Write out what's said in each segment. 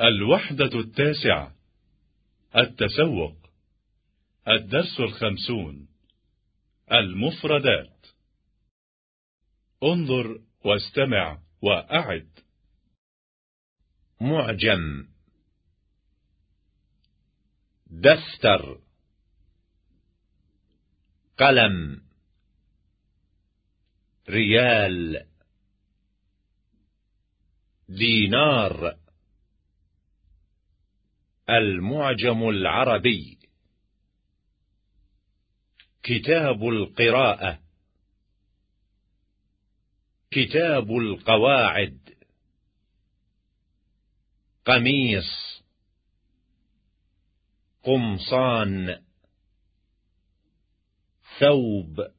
الوحدة التاسعة. التسوق. الدرس الخمسون. المفردات. انظر واستمع وأعد. معجم. دفتر. قلم. ريال. دينار. المعجم العربي. كتاب القراءة. كتاب القواعد. قميص. قمصان. ثوب.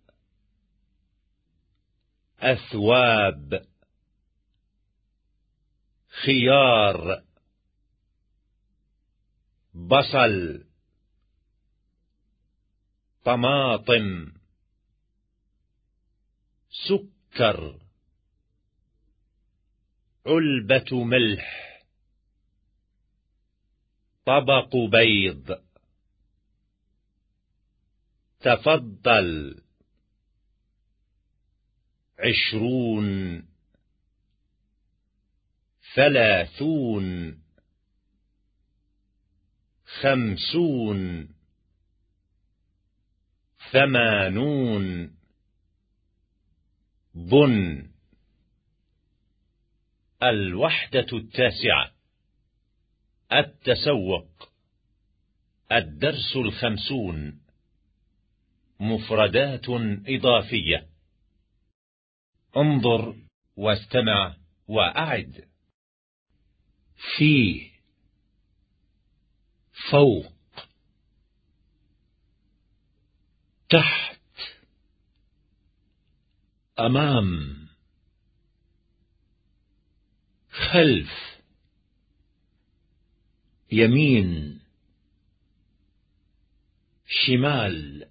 أثواب. خيار. بصل طماطم سكر علبة ملح طبق بيض. تفضل. عشرون. ثلاثون. خمسون ثمانون بن الوحدة التاسعة التسوق الدرس الخمسون. مفردات إضافية. انظر واستمع وأعد. فيه. فوق تحت أمام خلف يمين شمال.